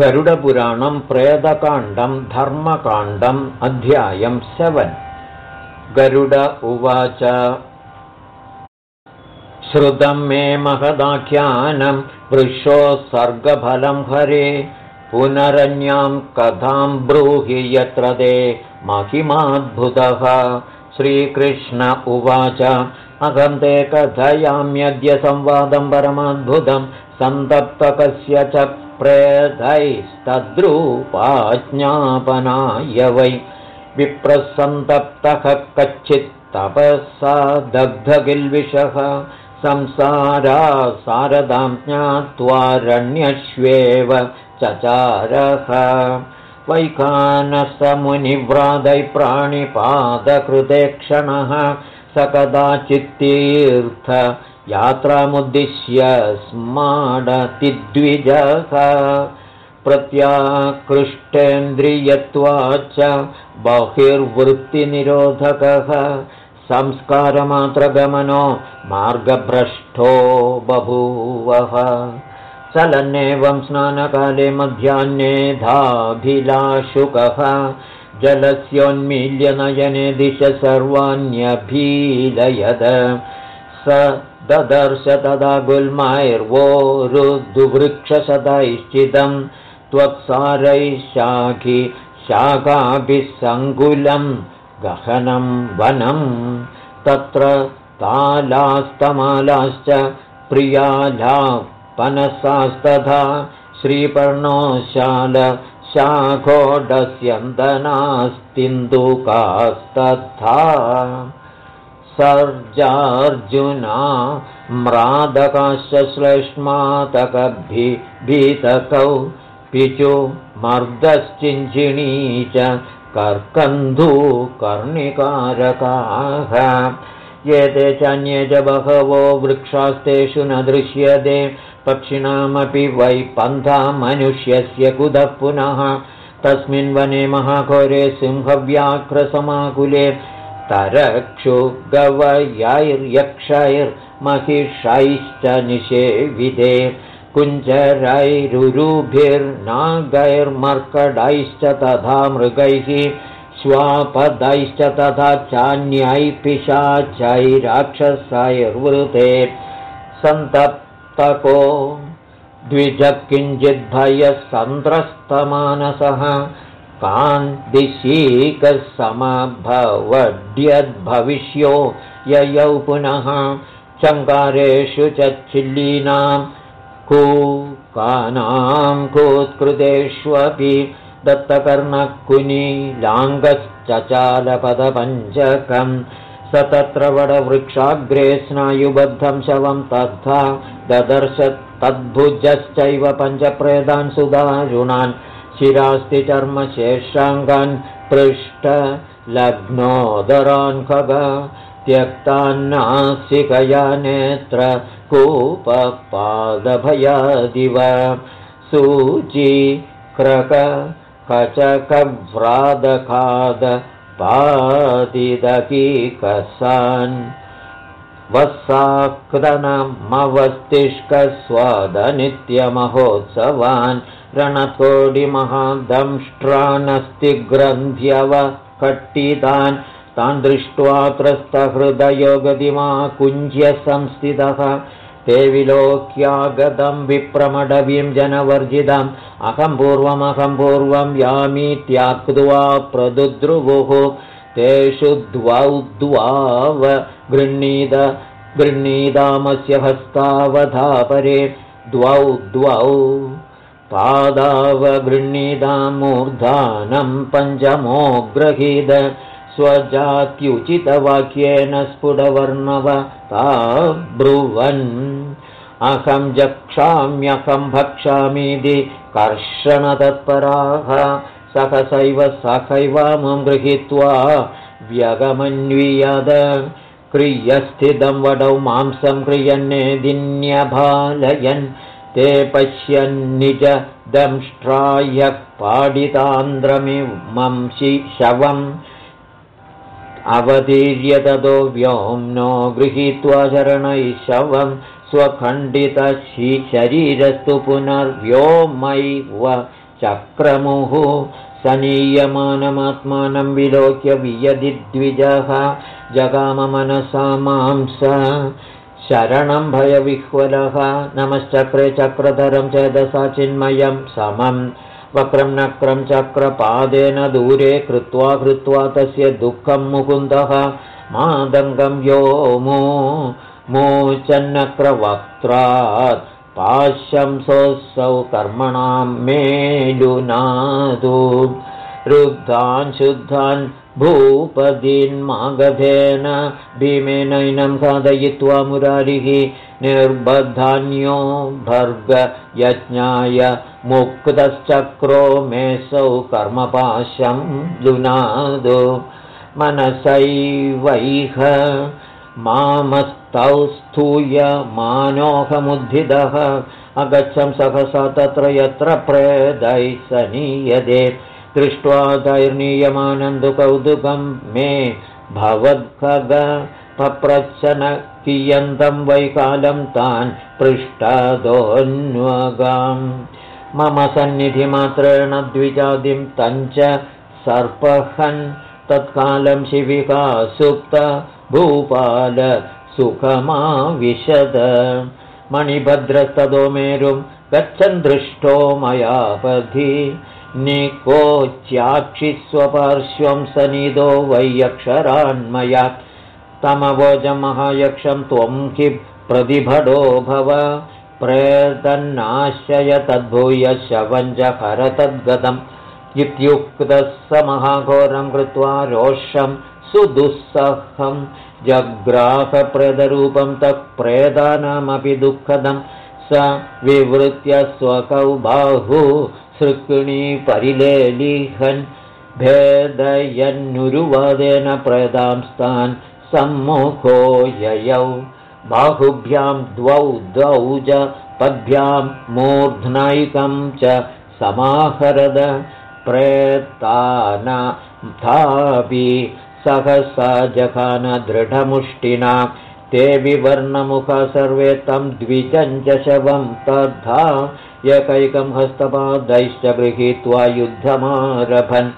गरुडपुराणं प्रेतकाण्डं धर्मकाण्डम् अध्यायं सेवन्। गरुड उवाच श्रुतं मे महदाख्यानं वृषोत्सर्गफलं हरे पुनरन्यां कथां ब्रूहि यत्र ते महिमाद्भुतः। श्रीकृष्ण उवाच अहं ते कथयाम्यद्य संवादं परमाद्भुतं सन्तप्तकस्य च प्रेतैस्तद्रूपाज्ञापनाय वै। विप्रसन्तप्तः कच्चित्तपःसा दग्धगिल्विषः। संसारा सारदां ज्ञात्वारण्यश्वेव चचारः। वैखानसमुनिव्रादै प्राणिपादकृते क्षणः। स कदाचित्तीर्थ यात्रामुद्दिश्य स्माडतिद्विजः प्रत्याकृष्टेन्द्रियत्वाच्च बहिर्वृत्तिनिरोधकः संस्कारमात्रगमनो मार्गभ्रष्टो बभूवः। चलन्नेवं स्नानकाले मध्याह्ने धाभिलाशुकः जलस्योन्मील्यनयने दिश सर्वाण्यभीलयद स ददर्श तदा गुल्मैर्वोरुद्वृक्षसदैश्चिदं त्वत्सारैः शाखि शाखाभिः सङ्कुलं गहनं वनं तत्र तालास्तमालाश्च प्रियालापनसास्तथा श्रीपर्णोशाल शाखोडस्यन्दनास्तिन्दुकास्तथा सर्जार्जुना श्लेष्मातकभिभीतकौ पिचु मर्दश्चिञ्चिणी च कर्कन्धूकर्णिकारकाः एते चान्ये च बहवो वृक्षास्तेषु न दृश्यते। पक्षिणामपि वै पन्था मनुष्यस्य कुतः पुनः? तस्मिन् वने महाघोरे सिंहव्याघ्रसमाकुले तरक्षुगवयैर्यक्षैर्महिषैश्च निषेविदे कुञ्जरैरुरुभिर्नागैर्मर्कडैश्च तथा मृगैः स्वापदैश्च तथा चान्यै पिशाचैराक्षसैर्वृते सन्तप्तको द्विजः किञ्चिद्भयसन्त्रस्तमानसः कान्दिशीकसमभवड्यद्भविष्यो ययौ पुनः चङ्कारेषु च चिल्लीनां कूकानां कोत्कृतेष्वपि दत्तकर्णकुनीलाङ्गश्चचालपदपञ्चकम् स तत्र वडवृक्षाग्रे स्नायुबद्धं शवं तथा ददर्श तद्भुजश्चैव पञ्चप्रेदान् सुदारुणान् शिरास्ति चर्मशेषाङ्गान् पृष्ठलग्नोदरान् खग त्यक्तान्नासिकया नेत्र कूपपादभयादिव। सूची क्रक कचकव्रादखाद पादिदकीकसान्। वस्साक्तनमवस्तिष्कस्वादनित्यमहोत्सवान् रणकोडिमहादंष्ट्रानस्तिग्रन्थ्यव कट्टितान् तान् दृष्ट्वा त्रस्तहृदयो गतिमा कुञ्ज्य संस्थितः ते विलोक्यागतं विप्रमडवीं जनवर्जितम् अहं पूर्वमहं पूर्वं यामीत्याक्त्वा प्रदुद्रुवुः। तेषु द्वौ द्वाव गृह्णीद गृह्णीदामस्य हस्तावधापरे द्वौ द्वौ पादावगृह्णीदामूर्धानं पञ्चमो ग्रहीद स्वजात्युचितवाक्येन स्फुटवर्णव ताब्रुवन्। अहं जक्षाम्यहं भक्षामीति कर्षणतत्पराः सहसैव सखैव गृहीत्वा व्यगमन्वियद। क्रियस्थितं वडौ मांसं क्रियन्नेदिन्यभालयन् ते पश्यन्निज दंष्ट्राह्यः पाडितान्द्रमिमंसि शवम्। अवतीर्य ततो व्योम्नो गृहीत्वा चरणैः शवं स्वखण्डितशरीरस्तु पुनर्व्योमैव चक्रमुः। सनीयमानमात्मानं विलोक्य वियदिद्विजः। जगाममनसा मांस शरणं भयविह्वलः। नमश्चक्रे चक्रधरं चेदसा चिन्मयं। समं वक्रं नक्रं चक्रपादेन दूरे कृत्वा कृत्वा तस्य दुःखं मुकुन्दः। मादङ्गं व्योमो मोचन्नक्रवक्त्रात् पाशंसोऽसौ कर्मणां मेलुनादु। रुद्धान् शुद्धान् भूपदीन्मागधेन भीमेनैनं साधयित्वा मुरारिः निर्बधान्यो भर्गयज्ञाय मुक्तश्चक्रो मेऽसौ कर्मपाशं लुनादु। मनसैवैह मामस्तौ स्थूय मानोहमुद्धिदः। अगच्छं सहसा तत्र यत्र प्रेदै सनीयदे दृष्ट्वा दैर्नीयमानन्दुकौतुकं मे भवद्खग पप्रच्छन कियन्तं वैकालं तान् पृष्टादोऽन्वगाम् मम सन्निधिमात्रेण द्विजादिं तञ्च सर्पहन् तत्कालं शिविका सुप्त भूपाल सुखमाविशद। मणिभद्रस्ततो मेरुं गच्छन् दृष्टो मयापधि निकोच्याक्षिस्वपार्श्वं सनिधो वैयक्षरान्मया तमवोजमहायक्षं त्वं हि प्रतिभडो भव। प्रेतन्नाशय तद्भूय शवञ्जहर तद्गतम् इत्युक्तः स महाघोरं कृत्वा रोषं सुदुःसहं। जग्राहप्रदरूपं तत्प्रेदानामपि दुःखदं। स विवृत्य स्वकौ बाहु सृक्णी परिलेलिहन् भेदयन्नुरुवादेन प्रेदांस्तान् सम्मुखो ययौ। बाहुभ्यां द्वौ द्वौ च पद्भ्यां मूर्ध्नैकं च समाहरद प्रेतानाथापि सहसा दृढमुष्टिना। ते विवर्णमुख सर्वे तं द्विजञ्जशवं तद्धा एकैकं हस्तपादैश्च गृहीत्वा युद्धमारभन्।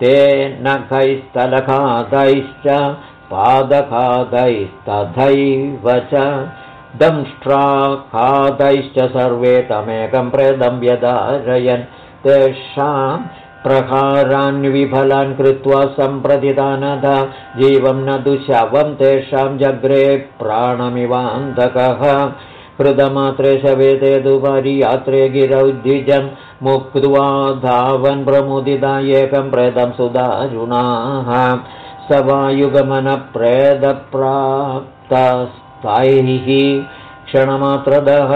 ते नखैस्तलखादैश्च पादखादैस्तथैव च। दंष्ट्राखादैश्च सर्वे तमेकं प्रेदं व्यदारयन् तेषां प्रहारान्विफलान् कृत्वा सम्प्रतिदानद। जीवं न दुशवं तेषां जग्रे प्राणमिवान्धकः हृदमात्रे शवेते दुपारि यात्रे गिरौ द्विजं मुक्त्वा धावन् प्रमुदिता एकं प्रेदं सुदारुणाः स वायुगमनप्रेदप्राप्तस्तैः क्षणमात्रदः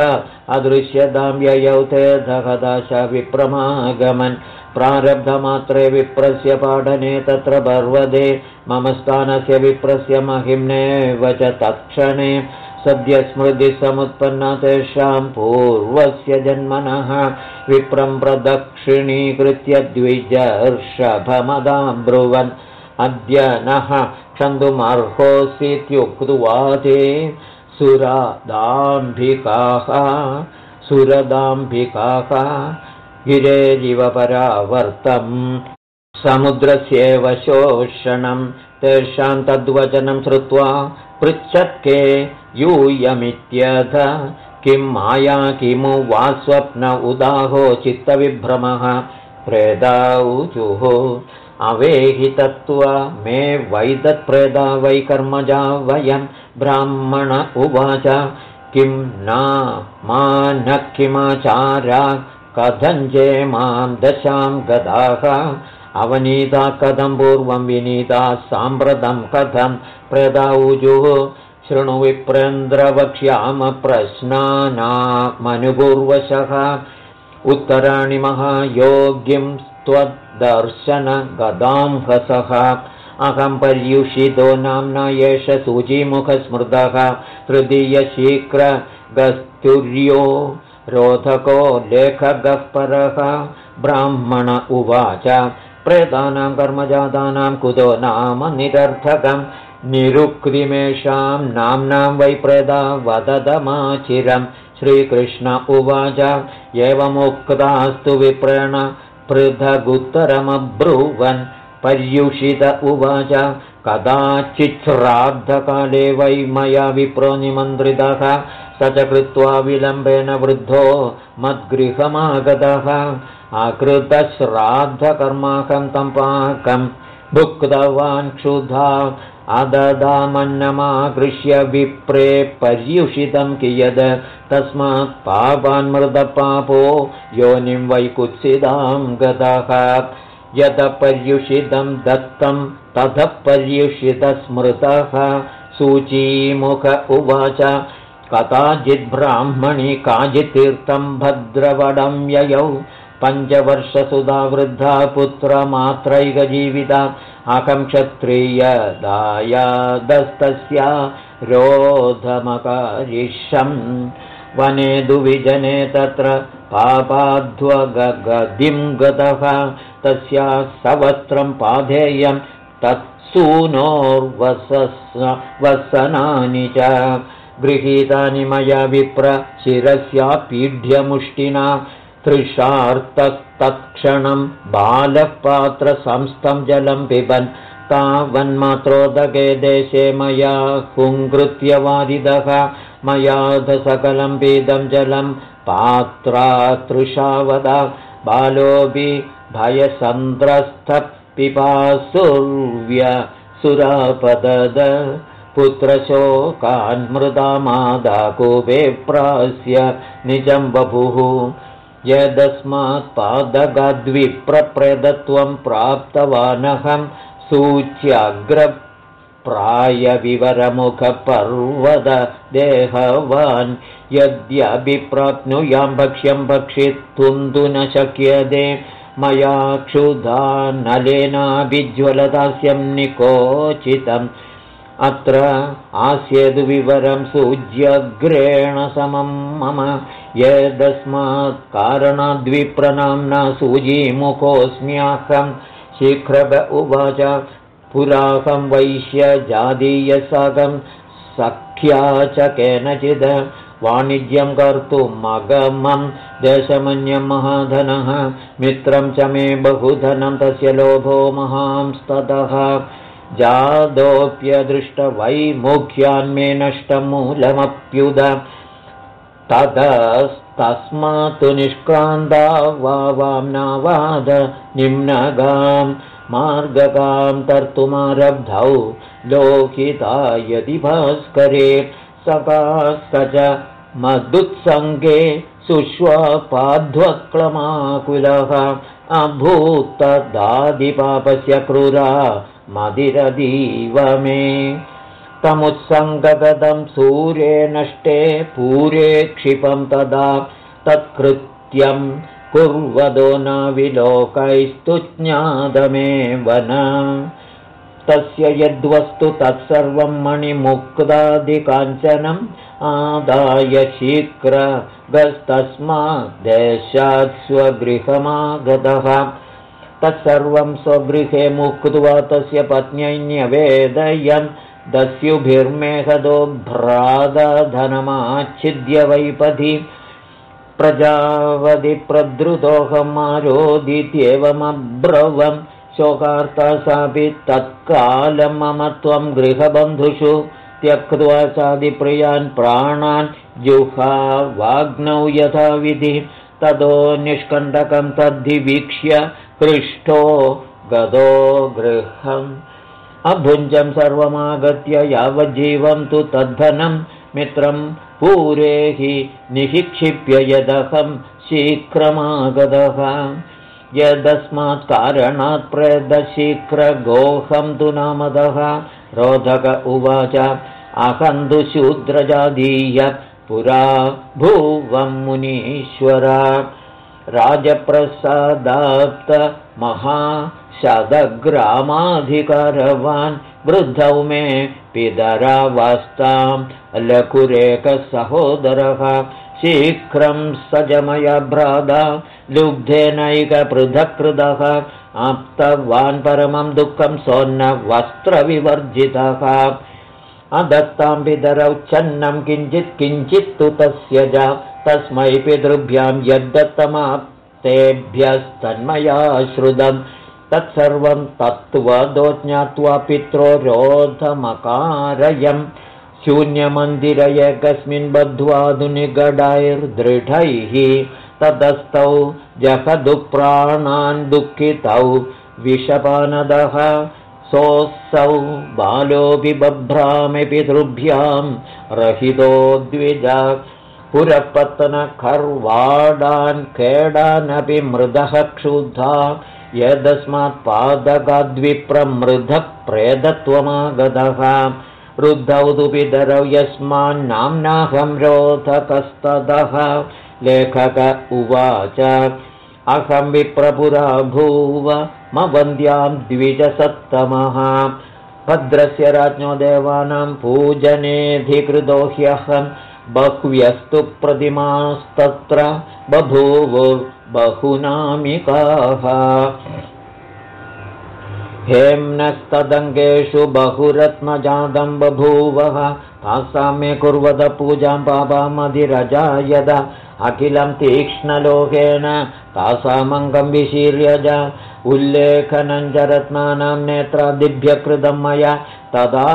अदृश्यतां ययौ ते दहदाश विप्रमागमन् प्रारब्धमात्रे विप्रस्य पाठने तत्र पर्वदे मम स्थानस्य विप्रस्य महिम्नेव च तत्क्षणे सद्यस्मृतिसमुत्पन्ना तेषां पूर्वस्य जन्मनः। विप्रं प्रदक्षिणीकृत्य द्विजर्षभमदां ब्रुवन् अद्य नः क्षन्तुमर्होऽसीत्युक्त्वा ते सुरदाम्भिकाः। सुरदाम्भिकाः गिरेरिव परावर्तम् समुद्रस्येव शोषणम् तेषां तद्वचनं श्रुत्वा पृच्छत्के यूयमित्यथ। किं माया किमु वा स्वप्न उदाहो चित्तविभ्रमः। प्रेदाऊचुः अवेहितत्वा मे वैदत्प्रेदा वै कर्मजा वयं ब्राह्मण उवाच। किं न मा न किमाचारा कथञ्चे मां दशां गदाः। अवनीता कथं पूर्वं विनीता साम्प्रतं कथं प्रदाऊजुः शृणु विप्रेन्द्रवक्ष्यामप्रश्नानामनुपूर्वशः उत्तराणि महायोग्यं त्वद्दर्शनगदां हसः अहं पर्युषितो नाम्ना एष सूचीमुखस्मृतः। तृतीयशीघ्रगस्तुर्यो रोधको लेखगः परः। ब्राह्मण उवाच। प्रेतानां कर्मजातानां कुतो नाम निरर्थकं निरुक्तिमेषां नाम्नां वै प्रेदा वददमाचिरं। श्रीकृष्ण उवाच एवमुक्तास्तु विप्रेण पृथगुत्तरमब्रुवन्। पर्युषित उवाच कदाचिच्छ्राद्धकाले वै मया विप्रो निमन्त्रितः। स च कृत्वा विलम्बेन वृद्धो मद्गृहमागतः। अकृतश्राद्धकर्माकं तं पाकं भुक्तवान् क्षुधा अददामन्नमाकृष्य विप्रे पर्युषितं कियद्? तस्मात् पापान्मृतपापो योनिं वै कुत्सितां गतः। यत पर्युषितं दत्तं ततः पर्युषितस्मृतः। सूचीमुख उवाच कदाचिद्ब्राह्मणि काचित्तीर्थं भद्रवडं ययौ पञ्चवर्षसुधा वृद्धा पुत्रमात्रैकजीविता अहं क्षत्रियदायादस्तस्या रोधमकारिषम् वने दुविजने तत्र पापाध्वगदिं गतः। तस्या सवस्त्रं पाधेयं वसनानि च। गृहीतानि मया विप्र शिरस्या पीढ्यमुष्टिना तृषार्तस्तत्क्षणं बालः पात्रसंस्थं जलं पिबन् तावन्मात्रोदके देशे मया हुङ्कृत्य वादिदः मयाधसकलं पीदं जलं पात्रा तृषावदा बालोऽपि भयसन्द्रस्थपिपासुर्व्य सुरापदद पुत्रशोकान्मृदामादाकूपे प्रास्य निजं बभुः यदस्मात् पादगद्विप्रप्रेदत्वं प्राप्तवानहं सूच्याग्रप्रायविवरमुखपर्वद देहवान् यद्यभिप्राप्नुयां भक्ष्यं भक्षितुं तु न शक्यते। मया क्षुधा नलेनाभिज्वलदास्यं निकोचितम्। अत्र आस्यद्विवरं सूज्यग्रेण समं मम यदस्मात् कारणाद्विप्रनाम्ना सूजीमुखोऽस्म्याहं शीघ्रग उवाच पुराहं वैश्यजातीयसाकं सख्या च केनचिद् वाणिज्यं कर्तुमगमं देशमन्यं महाधनः मित्रं च मे बहुधनं तस्य लोभो महांस्ततः। जादोऽप्यदृष्टवैमुख्यान्मे नष्टमूलमप्युद ततस्तस्मात् वाम्नावाद निम्नगां मार्गगां तर्तुमारब्धौ लोकिता यदि भास्करे सकास्त च मदुत्सङ्गे सुष्वपाध्वक्लमाकुलः अभूत्तदादिपापस्य क्रूरा मदिरदीव मे तमुत्सङ्गगतं सूर्ये नष्टे पूरे क्षिपं तदा तत्कृत्यं कुर्वदो न विलोकैस्तु ज्ञातमेव न। तस्य यद्वस्तु तत्सर्वं मणिमुक्तादिकाञ्चनम् आदाय शीघ्रगस्तस्माद्देशात् स्वगृहमागतः। तत्सर्वं स्वगृहे मुक्त्वा तस्य पत्न्यैन्यवेदयन् दस्युभिर्मेहदो भ्रातधनमाच्छिद्य वैपथि प्रजावधि शोकार्ता सापि तत्कालं मम त्वं गृहबन्धुषु त्यक्त्वा सादिप्रियान् प्राणान् जुहा वाग्नौ यथाविधि ततो निष्कण्टकं तद्धिवीक्ष्य पृष्ठो गदो गृहम् अभुञ्जं सर्वमागत्य यावज्जीवं तु तद्धनं मित्रं पूरे हि निःक्षिप्य यदहं शीघ्रमागतः। यदस्मात् कारणात् प्रेदशीघ्रगोहं तु नामदः। रोधक उवाच अहं तु शूद्रजातीय पुरा भुवं मुनीश्वर राजप्रसादाप्तमहाशदग्रामाधिकारवान् वृद्धौ मे पितरावास्तां लघुरेकसहोदरः शीघ्रं सजमय भ्राता लुब्धेनैकपृथक्कृतः आप्तवान् परमं दुःखं सोन्नवस्त्रविवर्जितः। अदत्तां पितरौ चन्नं किञ्चित् किञ्चित्तु तस्य च। तस्मै पितृभ्यां यद्दत्तमाप्तेभ्यस्तन्मया श्रुतं तत्सर्वं तत्त्वदो ज्ञात्वा पित्रो रोधमकारयम्। शून्यमन्दिर एकस्मिन् बद्ध्वाधुनिगडैर्दृढैः ततस्तौ जहदुप्राणान् दुःखितौ विषपानदः सोऽसौ बालोऽपि बभ्रामि पितृभ्यां रहितो द्विज पुरपत्तनखर्वाडान् खेडानपि मृदः क्षुधा यदस्मात् पादकाद्विप्रमृधः प्रेदत्वमागतः वृद्धौ तु पितरौ यस्मान्नाम्नाहं रोधकस्ततः लेखक उवाच अहं विप्रपुरा भूव मवन्द्यां द्विजसत्तमः। भद्रस्य राज्ञो देवानां पूजनेऽधिकृतो ह्यहं बह्व्यस्तु प्रतिमास्तत्र बभूव बहुनामिकाः। हेम्नस्तदङ्गेषु बहुरत्नजातं बभूवः तासां मे कुर्वत पूजां पापामधिरजा यदा अखिलं तीक्ष्णलोकेन तासामङ्गं विशीर्यज। उल्लेखनं च रत्नानां नेत्रादिभ्यकृतं मया। तदा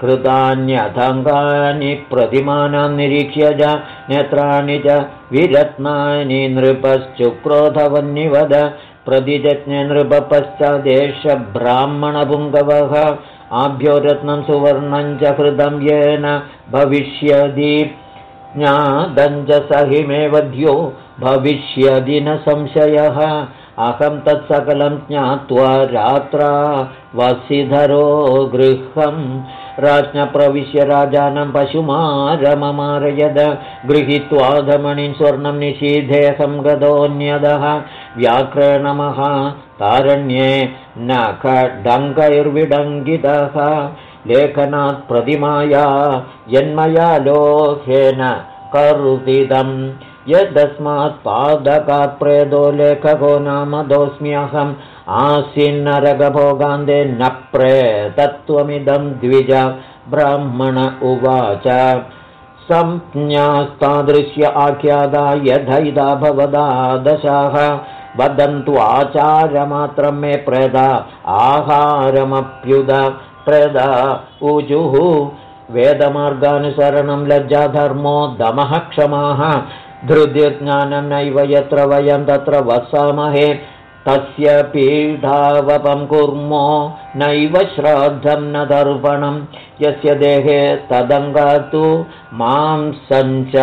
कृतान्यथङ्गानि प्रतिमानां निरीक्ष्य च नेत्राणि च विरत्नानि नृपश्चुक्रोधवन्निवद। प्रतिजज्ञे नृपपश्चादेशब्राह्मणपुङ्गवः आभ्यो रत्नं सुवर्णं च हृदं येन भविष्यति वध्यो भविष्यदि न संशयः। अहं तत्सकलं ज्ञात्वा रात्रा वसिधरो गृहम् राज्ञप्रविश्य राजानं पशुमारममारयद। गृहीत्वाधमणिं स्वर्णं निषीधेऽहं गतोऽन्यदः। व्याकरणमः तारण्ये न खडङ्गैर्विडङ्गितः लेखनात् प्रतिमाया यन्मया लोहेन करुदिदम्। यदस्मात् पादकात् प्रेदो लेखको नाम दोऽस्म्यहम् आसीन्नरगभोगान्ते न प्रेतत्वमिदं द्विज ब्राह्मण उवाच। संज्ञास्तादृश्य आख्यादा यथैदा भवदा दशाः। वदन्तु मे प्रेदा आहारमप्युद प्रेदा ऊजुः। वेदमार्गानुसरणं लज्जाधर्मो दमः क्षमाः। धृतिर्ज्ञानं नैव यत्र वयं तत्र वसामहे। तस्य पीठावपं कुर्मो नैव श्राद्धं न दर्पणं। यस्य देहे तदङ्गातु मां सञ्च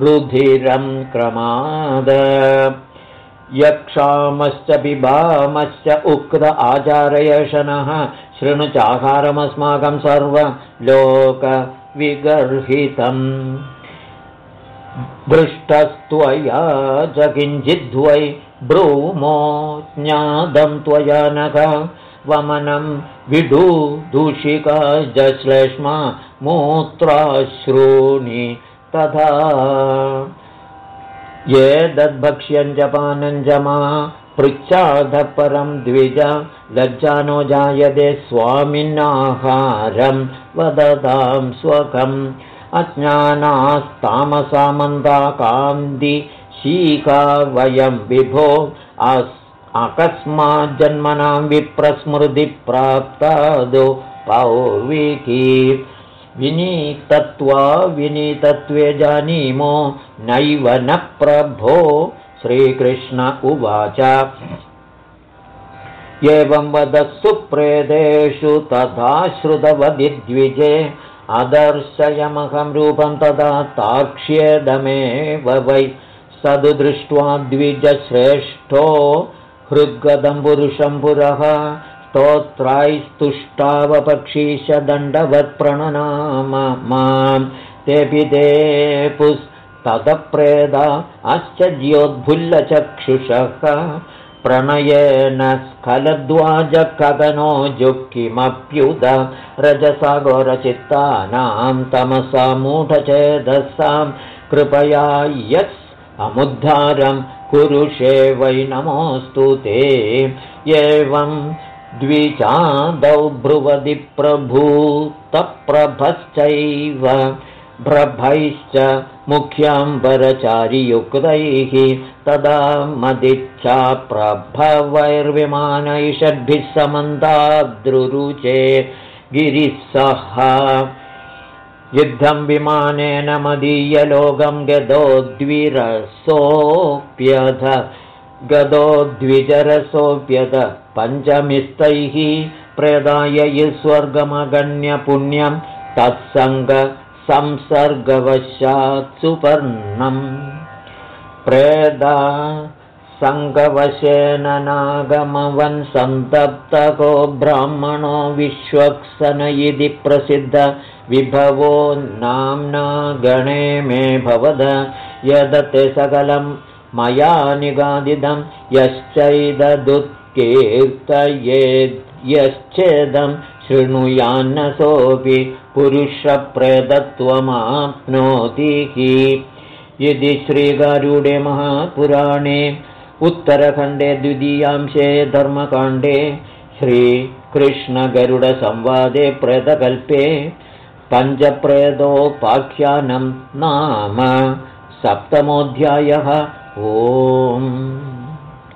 रुधिरं क्रमाद यक्षामश्च पिबामश्च उक्त आचारयशनः शृणु चाहारमस्माकं सर्वलोकविगर्हितम् दृष्टस्त्वया च किञ्चिद्वै ब्रूमो ज्ञातं त्वया नख वमनं विडु दूषिका श्लेष्मा मूत्राश्रूणि तथा ये दद्भक्ष्यं च पानं च मा पृच्छाधः परं द्विज लज्जानो जायते स्वामिन्नाहारं वदतां स्वकम् अज्ञानास्तामसामन्दा कान्ति शीका वयं विभो अकस्माज्जन्मनां विप्रस्मृतिप्राप्तादो पौर्विकी विनीतत्वा विनीतत्वे जानीमो नैव न प्रभो श्रीकृष्ण उवाच। एवं वदः सुप्रेदेषु तथा श्रुतवदिद्विजे अदर्शयमहं रूपं तदा ताक्ष्येदमेव वै। सदु दृष्ट्वा द्विजश्रेष्ठो हृद्गदं पुरुषं पुरः स्तोत्रैस्तुष्टावपक्षीशदण्डवत्प्रणनाम मां तेऽपि ते पुस्ततप्रेदा ज्योद्भुल्लचक्षुषः प्रणयेन स्खलद्वाजकगनो जुक्किमप्युद रजसागोरचित्तानां तमसा मूढचेदसां कृपया यस् अमुद्धारं कुरुषे वै नमोऽस्तु ते एवं द्विचादौ भ्रुवदि प्रभूतप्रभश्चैव भ्रभैश्च मुख्याम्बरचारियुक्तैः तदा मदिच्छा प्रभवैर्विमानैषद्भिः समन्ताद्रुरुचे गिरिः युद्धं विमानेन मदीयलोकं गदोद्विरसोऽप्यथ गदोद्विजरसोऽप्यथ पञ्चमिस्तैः प्रदाय स्वर्गमगण्यपुण्यं तत्सङ्गसंसर्गवशात् सुपर्णम् प्रेदा सङ्गवशेन नागमवन् सन्तप्तको ब्राह्मणो विश्वक्सन इति प्रसिद्ध विभवो नाम्ना गणे मे भवद। यदते सकलं मया निगादिदं यश्चैददुत्कीर्तयेद्यश्चेदं शृणुयान्नसोऽपि पुरुषप्रेदत्वमाप्नोति। यदि श्रीगारूडे महापुराणे उत्तरखण्डे द्वितीयांशे धर्मकाण्डे श्रीकृष्णगरुडसंवादे प्रेतकल्पे पञ्चप्रेदोपाख्यानं नाम सप्तमोऽध्यायः। ओम्